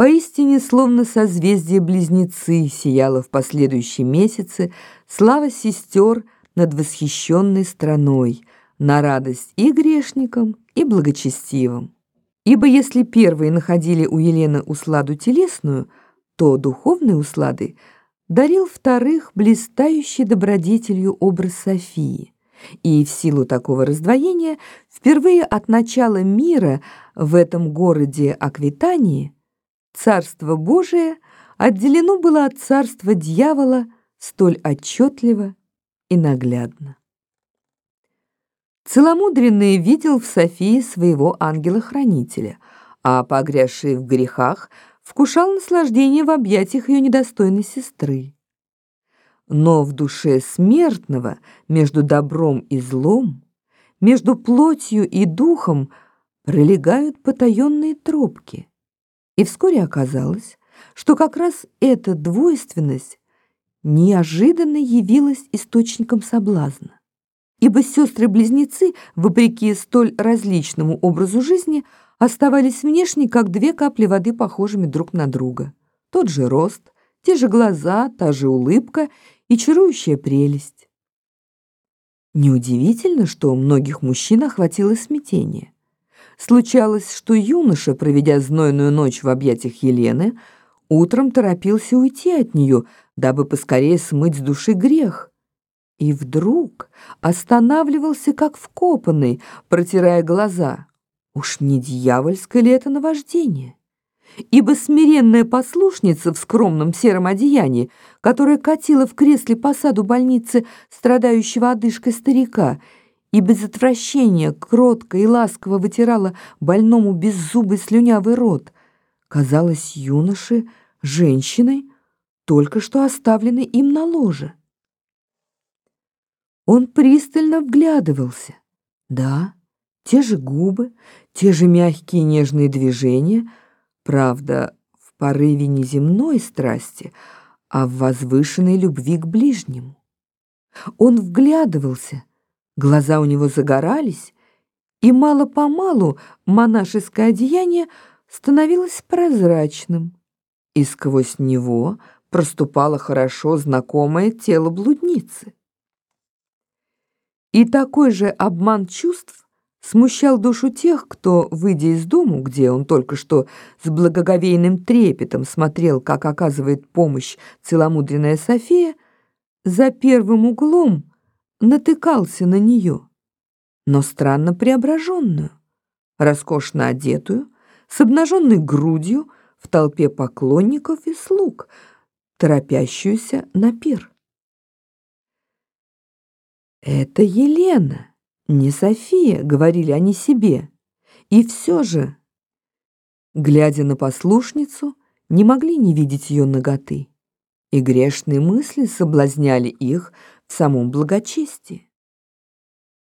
Поистине, словно созвездие близнецы, сияла в последующие месяцы слава сестер над восхищенной страной, на радость и грешникам, и благочестивым. Ибо если первые находили у Елены усладу телесную, то духовной услады дарил вторых блистающий добродетелью образ Софии. И в силу такого раздвоения впервые от начала мира в этом городе Аквитании Царство Божие отделено было от царства дьявола столь отчетливо и наглядно. Целомудренный видел в Софии своего ангела-хранителя, а погрязший в грехах вкушал наслаждение в объятиях ее недостойной сестры. Но в душе смертного между добром и злом, между плотью и духом пролегают потаенные тропки. И вскоре оказалось, что как раз эта двойственность неожиданно явилась источником соблазна. Ибо сестры-близнецы, вопреки столь различному образу жизни, оставались внешне как две капли воды похожими друг на друга. Тот же рост, те же глаза, та же улыбка и чарующая прелесть. Неудивительно, что у многих мужчин охватило смятение. Случалось, что юноша, проведя знойную ночь в объятиях Елены, утром торопился уйти от нее, дабы поскорее смыть с души грех. И вдруг останавливался, как вкопанный, протирая глаза. Уж не дьявольское ли это наваждение? Ибо смиренная послушница в скромном сером одеянии, которая катила в кресле по саду больницы страдающего одышкой старика, и без отвращения кротко и ласково вытирала больному беззубый слюнявый рот, казалось юноше женщиной, только что оставленной им на ложе. Он пристально вглядывался. Да, те же губы, те же мягкие нежные движения, правда, в порыве не земной страсти, а в возвышенной любви к ближнему. Он вглядывался — Глаза у него загорались, и мало-помалу монашеское одеяние становилось прозрачным, и сквозь него проступало хорошо знакомое тело блудницы. И такой же обман чувств смущал душу тех, кто, выйдя из дому, где он только что с благоговейным трепетом смотрел, как оказывает помощь целомудренная София, за первым углом натыкался на нее, но странно преображенную, роскошно одетую, с обнаженной грудью в толпе поклонников и слуг, торопящуюся на пир. «Это Елена, не София», — говорили они себе. И все же, глядя на послушницу, не могли не видеть ее ноготы, и грешные мысли соблазняли их в самом благочестии.